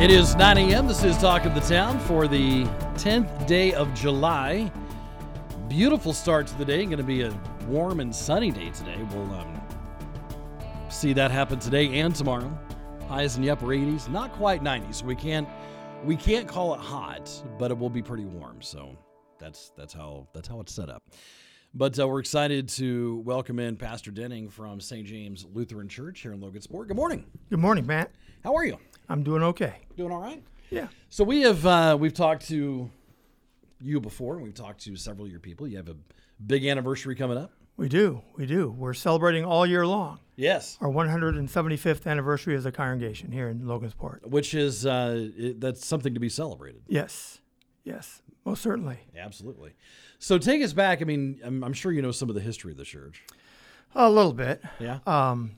It is 9 a.m. This is Talk of the Town for the 10th day of July. Beautiful start to the day. Going to be a warm and sunny day today. We'll um, see that happen today and tomorrow. Highs in the upper 80s, not quite 90s. We can't we can't call it hot, but it will be pretty warm. So that's that's how that's how it's set up. But uh, we're excited to welcome in Pastor Denning from St. James Lutheran Church here in Logansport. Good morning. Good morning, Matt. How are you? I'm doing okay. Doing all right? Yeah. So we have uh, we've talked to you before, and we've talked to several of your people. You have a big anniversary coming up. We do. We do. We're celebrating all year long. Yes. Our 175th anniversary as a congregation here in Logansport. Which is uh, it, that's something to be celebrated. Yes. Yes. Most certainly. Absolutely. So take us back. I mean, I'm, I'm sure you know some of the history of the church. A little bit. Yeah. Um,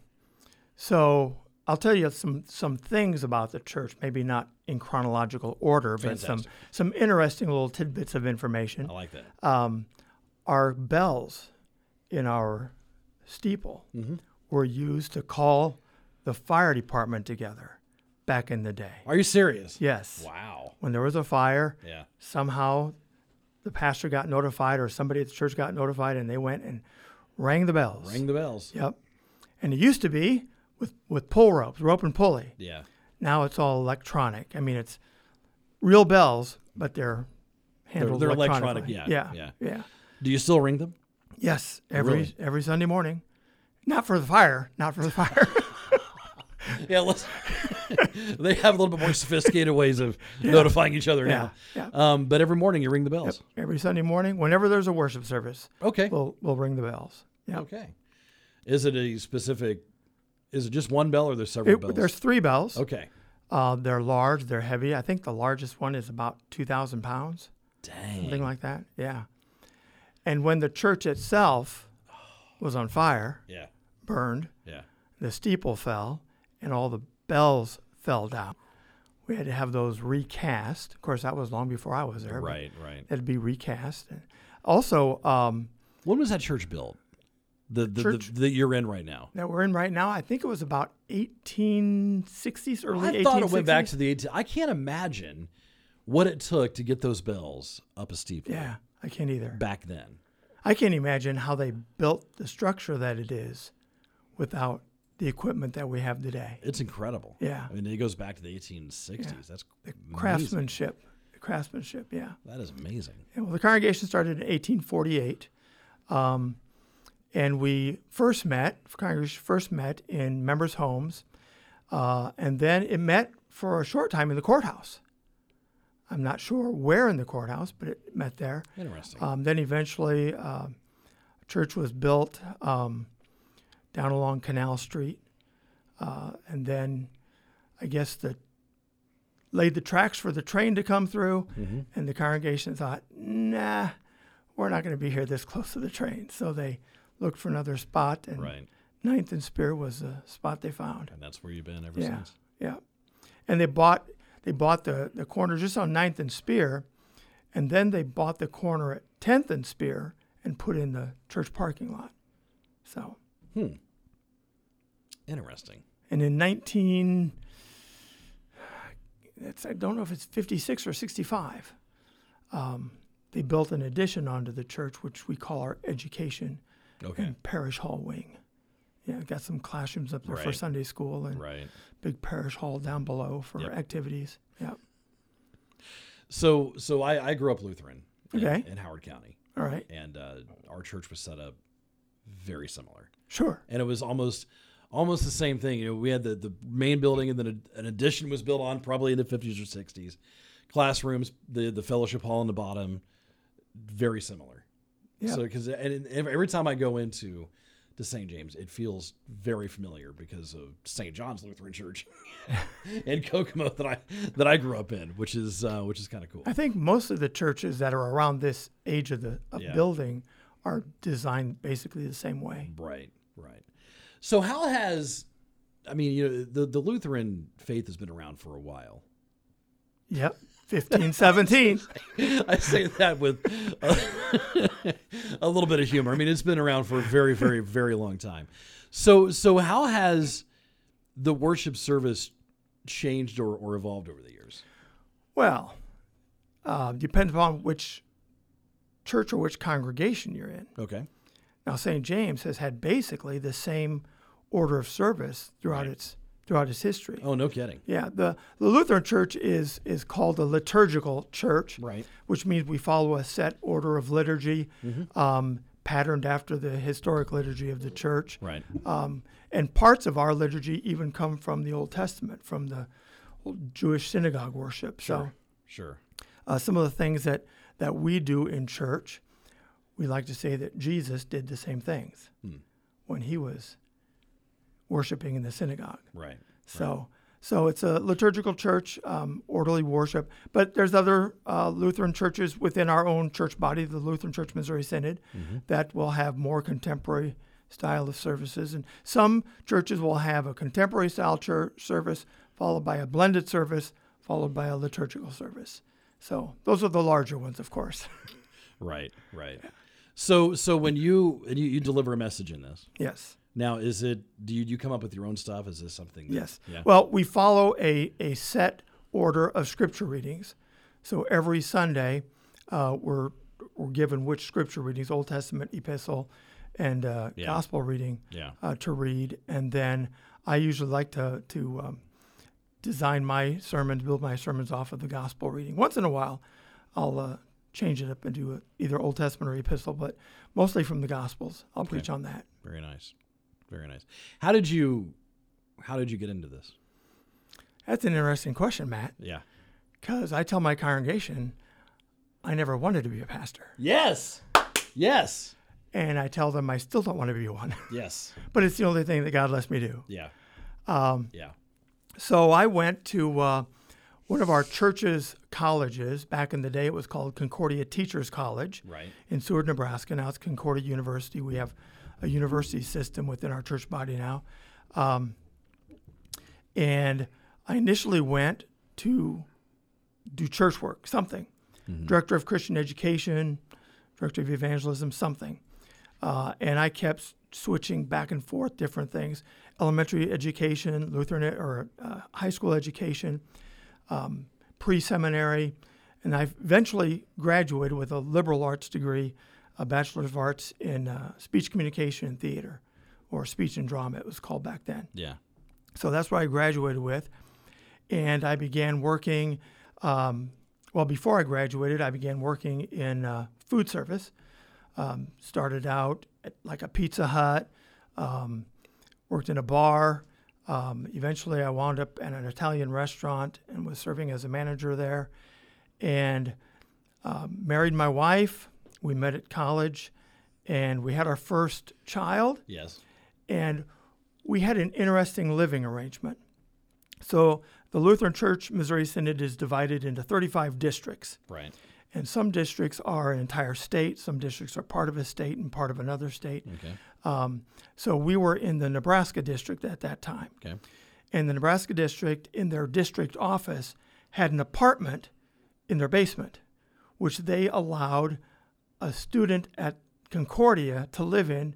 so I'll tell you some some things about the church, maybe not in chronological order, but some some interesting little tidbits of information. I like that. Um, our bells in our steeple Mm-hmm. were used to call the fire department together back in the day. Are you serious? Yes. Wow. When there was a fire, Yeah. somehow the pastor got notified or somebody at the church got notified and they went and rang the bells. Ring the bells. Yep. And it used to be with, with pull ropes, rope and pulley. Yeah. Now it's all electronic. I mean, it's real bells, but they're handled they're electronically. electronic, yeah, Yeah. yeah. Yeah. Do you still ring them? Yes. Every Really? every Sunday morning. Not for the fire. Not for the fire. Yeah. Let's. they have a little bit more sophisticated ways of notifying each other now. Yeah, Um, but every morning you ring the bells. every Sunday morning, whenever there's a worship service, Okay. we'll we'll ring the bells. Yeah. Okay. Is it a specific? Is it just one bell or there's several It- bells? there's three bells. okay. Uh, they're large. They're heavy. I think the largest one is about two thousand pounds, Dang. something like that. Yeah. And when the church itself was on fire, Yeah. burned, Yeah. the steeple fell, and all the bells fell down. We had to have those recast. Of course, that was long before I was there. Right. Right. It'd be recast. Also, um, When was that church built? The the, Church- the that you're in right now. that we're in right now, I think it was about 1860s, early I 1860s. thought it went back to the 18. I can't imagine what it took to get those bells up a steep Yeah, I can't either. back then. I can't imagine how they built the structure that it is without the equipment that we have today. It's incredible. Yeah. I mean, it goes back to the 1860s. That's The amazing. craftsmanship, the craftsmanship, yeah. That is amazing. Yeah, well, the congregation started in 1848, um, and we first met. Congregation first met in members' homes, uh, and then it met for a short time in the courthouse. I'm not sure where in the courthouse, but it met there. Interesting. Um, then eventually, uh, a church was built um, down along Canal Street, uh, and then I guess the laid the tracks for the train to come through, and the congregation thought, "Nah, we're not going to be here this close to the train," so they looked for another spot, and right. Ninth and Spear was the spot they found. And that's where you've been ever Yeah, since. yeah. And they bought they bought the, the corner just on Ninth and Spear, and then they bought the corner at 10th and Spear and put in the church parking lot. So, Interesting. and in 19, it's, I don't know if it's 56 or 65, um, they built an addition onto the church, which we call our education Okay. and parish hall wing. Yeah, got some classrooms up there for Sunday school and Right. big parish hall down below for Yep. activities. Yeah. So so I, I grew up Lutheran. in- Okay. In, Howard County, All right. and uh, our church was set up very similar. Sure. and it was almost almost the same thing. You know, we had the, the main building, and then a, an addition was built on, probably in the fifties or sixties. Classrooms, the the fellowship hall on the bottom, very similar. Yeah. So because and every time I go into to St. James, it feels very familiar because of St. John's Lutheran Church in Kokomo that I that I grew up in, which is uh, which is kind of cool. I think most of the churches that are around this age of the of Yeah. building are designed basically the same way. Right, right. So how has I mean, you know, the the Lutheran faith has been around for a while. Yep. 1517. I say that with a, a little bit of humor. I mean, it's been around for a very, very, very long time. So, so how has the worship service changed or, or evolved over the years? Well, uh, depends upon which church or which congregation you're in. Okay. Now, St. James has had basically the same order of service throughout its throughout its history. Oh, no kidding. Yeah, the, the Lutheran Church is is called a liturgical church, Right. which means we follow a set order of liturgy, um, patterned after the historic liturgy of the church. Right. Um, and parts of our liturgy even come from the Old Testament, from the old Jewish synagogue worship. So Sure. uh, some of the things that, that we do in church, we like to say that Jesus did the same things when he was worshiping in the synagogue. Right. So, so it's a liturgical church, um, orderly worship. But there's other uh, Lutheran churches within our own church body, the Lutheran Church Missouri Synod, that will have more contemporary style of services. And some churches will have a contemporary style church service followed by a blended service, followed by a liturgical service. So those are the larger ones, of course. Right. Right. So, so when you and you, you deliver a message in this yes. Now, is it do you, you come up with your own stuff? Is this something? That, Yes. Yeah. Well, we follow a, a set order of scripture readings. So every Sunday, uh, we're, we're given which scripture readings, Old Testament, Epistle, and uh, Yeah. Gospel reading Yeah. uh, to read. And then I usually like to, to um, design my sermons, build my sermons off of the Gospel reading. Once in a while, I'll uh, change it up and do a, either Old Testament or Epistle, but mostly from the Gospels. I'll preach on that. Very nice. Very nice. How did you how did you get into this? That's an interesting question, Matt. Yeah. Because I tell my congregation I never wanted to be a pastor. Yes. Yes. And I tell them I still don't want to be one. Yes. but it's the only thing that God lets me do. Yeah. Um, Yeah. so I went to uh, one of our church's colleges. Back in the day, it was called Concordia Teachers College Right. in Seward, Nebraska. Now it's Concordia University. We have a university system within our church body now. Um, and I initially went to do church work, something. Director of Christian Education, Director of Evangelism, something. Uh, and I kept switching back and forth different things elementary education, Lutheran or uh, high school education, um, pre seminary. And I eventually graduated with a liberal arts degree, a Bachelor of Arts in uh, Speech Communication and Theater, or Speech and Drama, it was called back then. Yeah. So that's what I graduated with. And I began working, um, well, before I graduated, I began working in uh, food service. Um, started out at like a Pizza Hut, um, worked in a bar. Um, eventually, I wound up at an Italian restaurant and was serving as a manager there. And um, married my wife. We met at college, and we had our first child Yes. and we had an interesting living arrangement. So the Lutheran Church Missouri Synod is divided into 35 districts, Right. and some districts are an entire state, some districts are part of a state and part of another state. Okay. Um, so we were in the Nebraska district at that time, Okay. and the Nebraska district, in their district office, had an apartment in their basement, which they allowed a student at Concordia to live in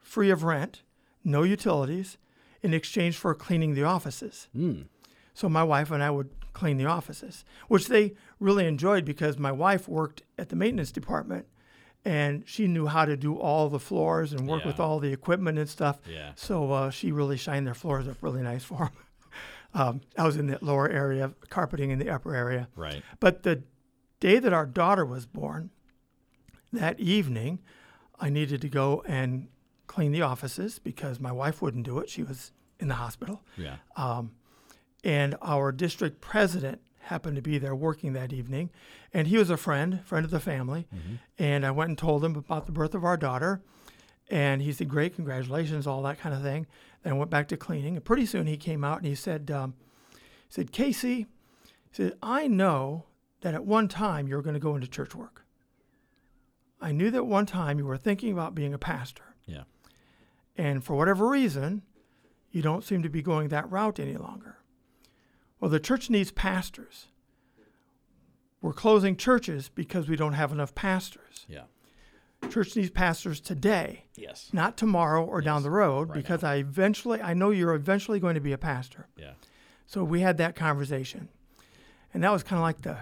free of rent, no utilities, in exchange for cleaning the offices. Mm. So my wife and I would clean the offices, which they really enjoyed because my wife worked at the maintenance department and she knew how to do all the floors and work with all the equipment and stuff. Yeah. So uh, she really shined their floors up really nice for them. um, I was in the lower area, carpeting in the upper area. Right. But the day that our daughter was born, that evening, I needed to go and clean the offices because my wife wouldn't do it. She was in the hospital. Yeah. And our district president happened to be there working that evening. And he was a friend, friend of the family. And I went and told him about the birth of our daughter. And he said, Great, congratulations, all that kind of thing. Then I went back to cleaning. And pretty soon he came out and he said, um, he said, Casey, he said, I know that at one time you were going to go into church work. I knew that one time you were thinking about being a pastor. Yeah. And for whatever reason, you don't seem to be going that route any longer. Well, the church needs pastors. We're closing churches because we don't have enough pastors. Yeah. Church needs pastors today, Yes. not tomorrow or down the road, right because now. I eventually, I know you're eventually going to be a pastor. Yeah. So we had that conversation. And that was kind of like the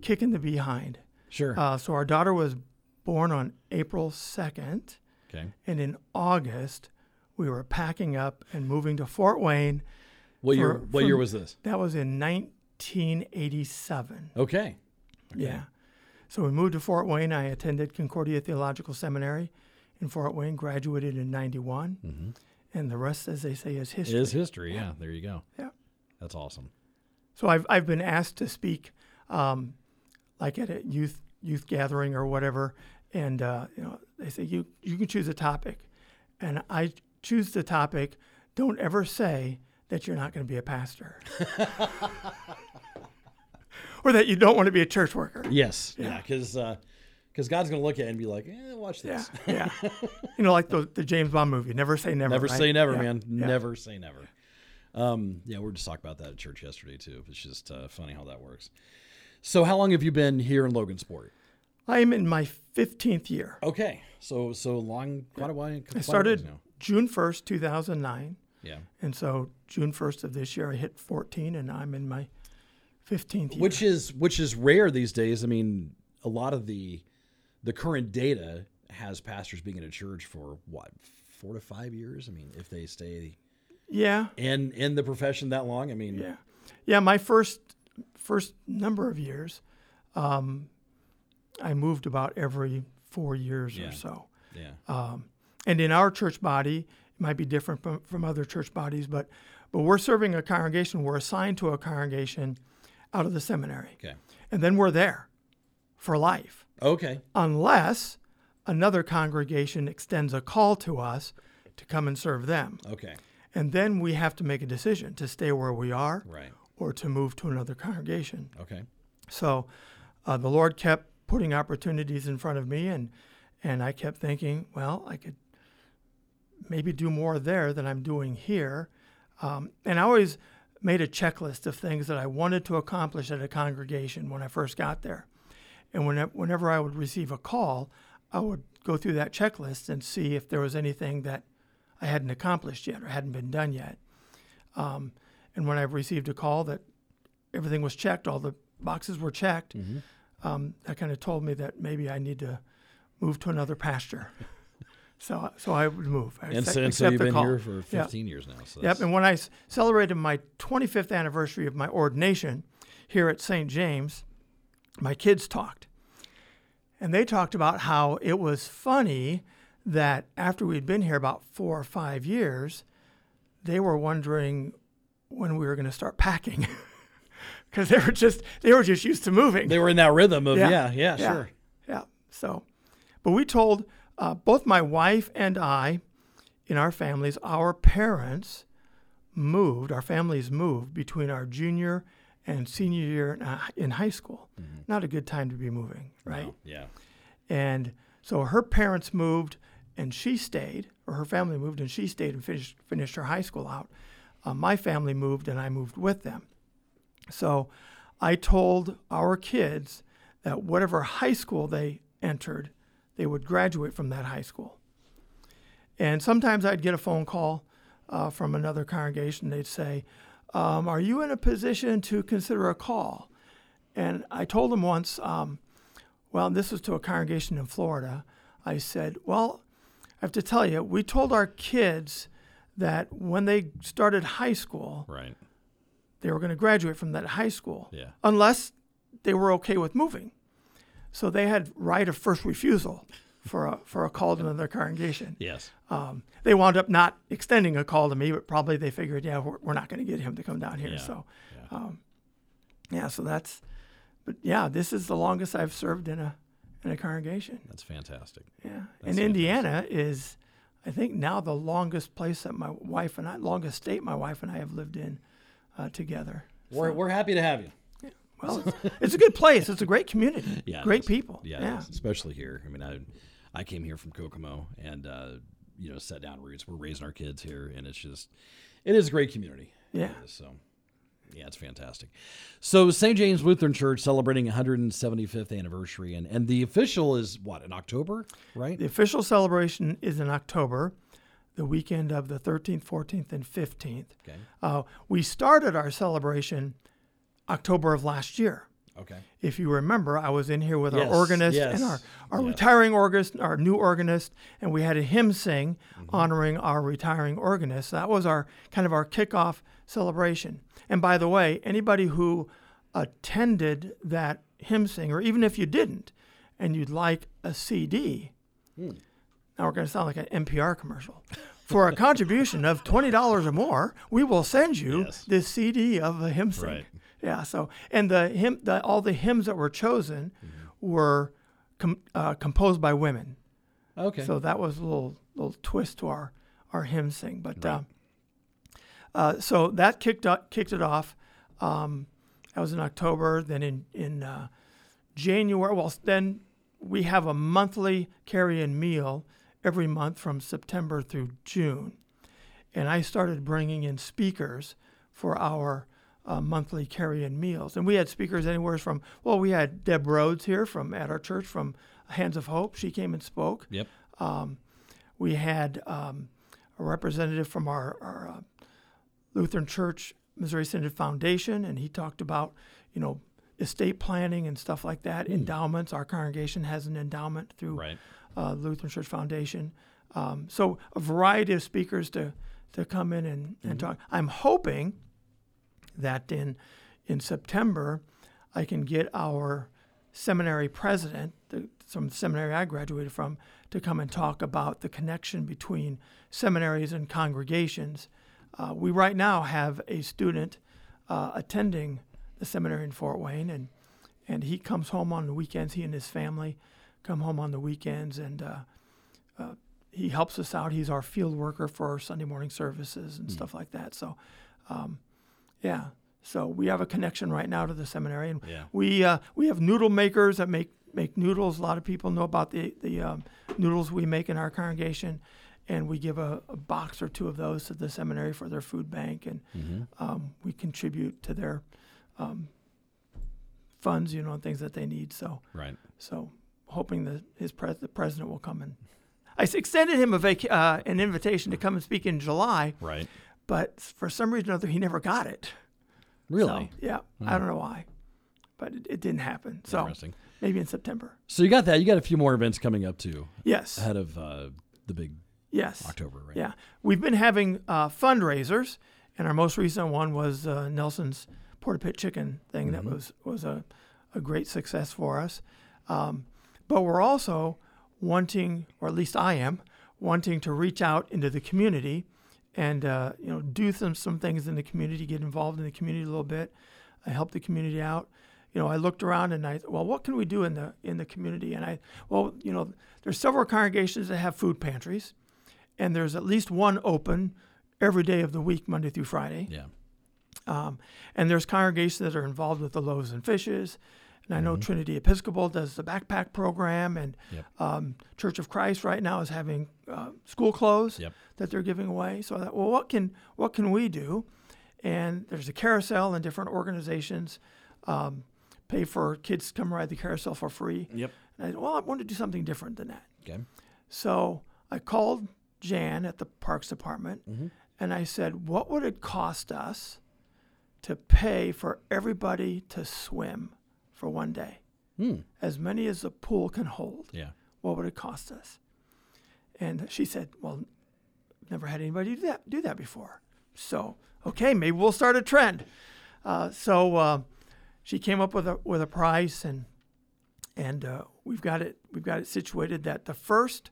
kick in the behind. Sure. Uh, so our daughter was born on April 2nd. okay. And in August, we were packing up and moving to Fort Wayne. What year? for- What for- year was this? That was in 1987. Okay. Yeah. So we moved to Fort Wayne. I attended Concordia Theological Seminary in Fort Wayne, graduated in 91. Mm-hmm. And the rest, as they say, is history. Is history? Yeah. There you go. Yeah. That's awesome. So I've, I've been asked to speak, um, like at a youth youth gathering or whatever, and uh, you know they say you you can choose a topic, and I choose the topic. Don't ever say that you're not going to be a pastor, or that you don't want to be a church worker. Yes. Yeah. Because because God's gonna look at it and be like, eh, watch this. yeah. you know, like the the James Bond movie, Never Say Never. Never right? say never, Yeah, man. yeah. Never say never. Um, yeah, we were just talking about that at church yesterday too. It's just uh, funny how that works. So, how long have you been here in Logansport? I'm in my 15th year. Okay, so so long, quite a while. quite I started. June 1st, 2009. Yeah, And so June 1st of this year, I hit 14, and I'm in my 15th year. which is which is rare these days. I mean, a lot of the the current data has pastors being in a church for what four to five years. I mean, if they stay yeah, in in the profession that long, I mean, yeah, yeah. My first first number of years, um, I moved about every four years Yeah. or so. yeah, And in our church body, it might be different from, from other church bodies, but but we're serving a congregation. We're assigned to a congregation out of the seminary, okay, and then we're there for life. okay, unless another congregation extends a call to us to come and serve them. okay, And then we have to make a decision to stay where we are right, or to move to another congregation. okay, So uh, the Lord kept putting opportunities in front of me, and, and I kept thinking, well, I could maybe do more there than I'm doing here. Um, and I always made a checklist of things that I wanted to accomplish at a congregation when I first got there. And when, whenever I would receive a call, I would go through that checklist and see if there was anything that I hadn't accomplished yet or hadn't been done yet. Um, and when I received a call that everything was checked, all the boxes were checked, um, that kind of told me that maybe I need to move to another pasture. so, so I would move. I and so, you've been call. here for Yeah. 15 years now. So Yep. And when I s- celebrated my 25th anniversary of my ordination here at St. James, my kids talked. And they talked about how it was funny that after we'd been here about four or five years, they were wondering when we were going to start packing. Because they were just they were just used to moving. they were in that rhythm of yeah, yeah, sure. Yeah. So, but we told uh, both my wife and I, in our families, our parents moved, our families moved between our junior and senior year in, uh, in high school. Not a good time to be moving, right? No, yeah. And so her parents moved and she stayed, or her family moved and she stayed and finished, finished her high school out. Uh, my family moved and I moved with them. So I told our kids that whatever high school they entered, they would graduate from that high school. And sometimes I'd get a phone call uh, from another congregation. They'd say, um, Are you in a position to consider a call? And I told them once, um, well, this was to a congregation in Florida. I said, Well, I have to tell you, we told our kids that when they started high school, Right. they were going to graduate from that high school Yeah. unless they were okay with moving. So they had right of first refusal for a, for a call to another congregation. Yes. Um, they wound up not extending a call to me, but probably they figured, yeah, we're, we're not going to get him to come down here. Yeah. So, Yeah. um, yeah, so that's, but yeah, this is the longest I've served in a in a congregation. That's fantastic. Yeah, That's and Indiana is I think now the longest place that my wife and I, longest state my wife and I have lived in uh, together. We're, we're happy to have you. Well, it's, it's a good place. It's a great community. Yeah, great people. Yeah, yeah. especially here. I mean, I I came here from Kokomo and uh, you know set down roots. We're raising our kids here, and it's just it is a great community. Yeah. So. Yeah, it's fantastic. So St. James Lutheran Church celebrating 175th anniversary, and, and the official is what in October, right? The official celebration is in October, the weekend of the 13th, 14th, and 15th. Okay. Uh, we started our celebration October of last year. Okay. If you remember, I was in here with Yes, our organist yes, and our, our yeah. retiring organist, our new organist, and we had a hymn sing Mm-hmm. honoring our retiring organist. That was our kind of our kickoff celebration. And by the way, anybody who attended that hymn sing, or even if you didn't, and you'd like a CD, Hmm. now we're going to sound like an NPR commercial. For a contribution of twenty dollars or more, we will send you Yes. this CD of a hymn sing. Right. Yeah. So, and the hymn, the, all the hymns that were chosen were com, uh, composed by women. Okay. So that was a little little twist to our our hymn sing. But uh, uh, so that kicked up, kicked it off. Um, that was in October. Then in in uh, January, well, then we have a monthly carry-in meal every month from September through June, and I started bringing in speakers for our uh, monthly carry-in meals. And we had speakers anywhere from well, we had Deb Rhodes here from at our church from Hands of Hope. She came and spoke. yep. We had um, a representative from our, our uh, Lutheran Church Missouri Synod Foundation, and he talked about, you know, estate planning and stuff like that, endowments. Our congregation has an endowment through Right. uh, Lutheran Church Foundation. Um, so a variety of speakers to to come in and, and talk. I'm hoping that in in September I can get our seminary president, the, some seminary I graduated from, to come and talk about the connection between seminaries and congregations. Uh, we right now have a student uh, attending the seminary in Fort Wayne, and and he comes home on the weekends. He and his family come home on the weekends, and uh, uh, he helps us out. He's our field worker for our Sunday morning services and stuff like that. So, um, yeah. So we have a connection right now to the seminary, and Yeah. we uh, we have noodle makers that make make noodles. A lot of people know about the the um, noodles we make in our congregation, and we give a, a box or two of those to the seminary for their food bank, and um, we contribute to their um, funds, you know, and things that they need. So Right. so hoping that his pres- the president will come and I extended him a vac- uh, an invitation to come and speak in July, Right. But for some reason or other he never got it. Really? So, yeah, I don't know why, but it, it didn't happen. So Interesting. maybe in September. So you got that. You got a few more events coming up too, Yes. ahead of uh, the big Yes. October, right? Yeah, we've been having uh, fundraisers, and our most recent one was uh, Nelson's Port-A-Pit Chicken thing. That was was a, a great success for us. Um, but we're also wanting, or at least I am, wanting to reach out into the community and uh, you know do some some things in the community, get involved in the community a little bit, uh, help the community out. You know, I looked around and I well, what can we do in the in the community? And I well, you know, there's several congregations that have food pantries and there's at least one open every day of the week, Monday through Friday. Yeah. Um, and there's congregations that are involved with the loaves and fishes. And I know Trinity Episcopal does the backpack program, and Yep. um, Church of Christ right now is having uh, school clothes Yep. that they're giving away. So I thought, well, what can what can we do? And there's a carousel, and different organizations um, pay for kids to come ride the carousel for free. Yep. And I said, well, I want to do something different than that. Okay. So I called Jan at the Parks Department and I said, What would it cost us to pay for everybody to swim for one day? Hmm. As many as the pool can hold. Yeah. What would it cost us? And she said, Well, never had anybody do that, do that before. So, okay, maybe we'll start a trend. Uh, so uh, she came up with a, with a price and and uh, we've got it we've got it situated that the first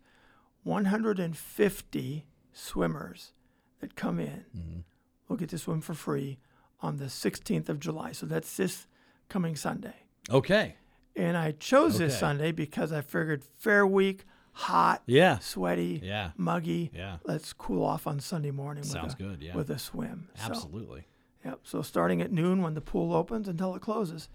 150 swimmers that come in will get to swim for free on the 16th of July. So that's this coming Sunday. Okay. And I chose this Sunday because I figured Fair Week, hot, Yeah. sweaty, Yeah. muggy. Yeah. Let's cool off on Sunday morning. Sounds with a, good, yeah. With a swim. So, Absolutely. yep. So starting at noon when the pool opens until it closes,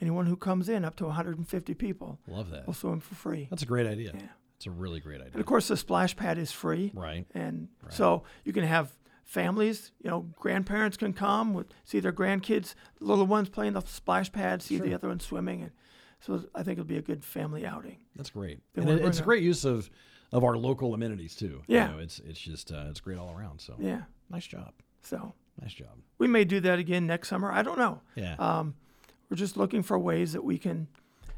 anyone who comes in up to 150 people Love that. will swim for free. That's a great idea. Yeah. It's a really great idea. And of course, the splash pad is free. Right. And so you can have families, you know, grandparents can come, with, see their grandkids, the little ones playing the splash pad, see the other ones swimming. And so I think it'll be a good family outing. That's great. They And it- it's a great use of of our local amenities too. You Yeah. know, it's it's just uh, it's great all around. So Yeah. nice job. So Nice job. we may do that again next summer. I don't know. Yeah. Um, we're just looking for ways that we can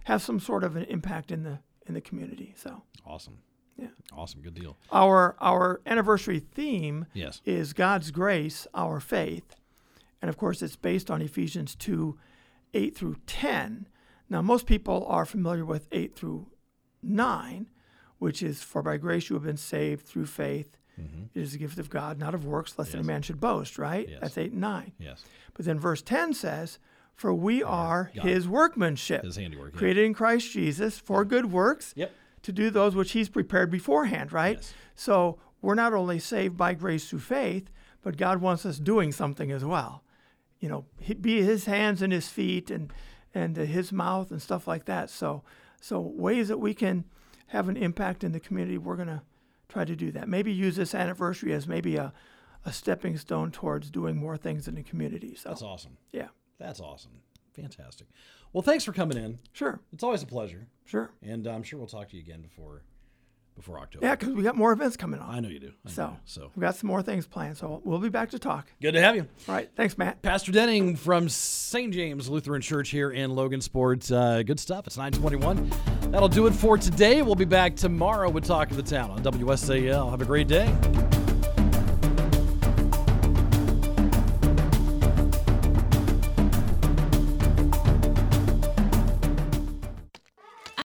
have some sort of an impact in the in the community. So awesome. Yeah. Awesome. Good deal. our our anniversary theme Yes. is God's grace, our faith. And of course, it's based on Ephesians 2 8 through 10. Now, most people are familiar with 8 through 9, which is, For by grace you have been saved through faith. It is a gift of God, not of works, lest any Mm-hmm. Man should boast, right? Yes. That's 8 and 9. Yes. But then verse 10 says, For we are God. his workmanship, His handiwork. yeah. created in Christ Jesus for good works, Yep. To do those which he's prepared beforehand, right? Yes. So we're not only saved by grace through faith, but God wants us doing something as well. You know, be his hands and his feet and and his mouth and stuff like that. So so ways that we can have an impact in the community, we're going to try to do that. Maybe use this anniversary as maybe a a stepping stone towards doing more things in the community. So That's awesome. yeah. That's awesome. Fantastic. Well, thanks for coming in. Sure. It's always a pleasure, Sure. and I'm sure we'll talk to you again before before October. Yeah, because we got more events coming on. I know you do. I know So, you so we've got some more things planned. So we'll be back to talk. good to have you. All right. Thanks, Matt. Pastor Denning from St. James Lutheran Church here in Logansport. Uh, good stuff. It's 921. That'll do it for today. We'll be back tomorrow with Talk of the Town on WSAL. Have a great day.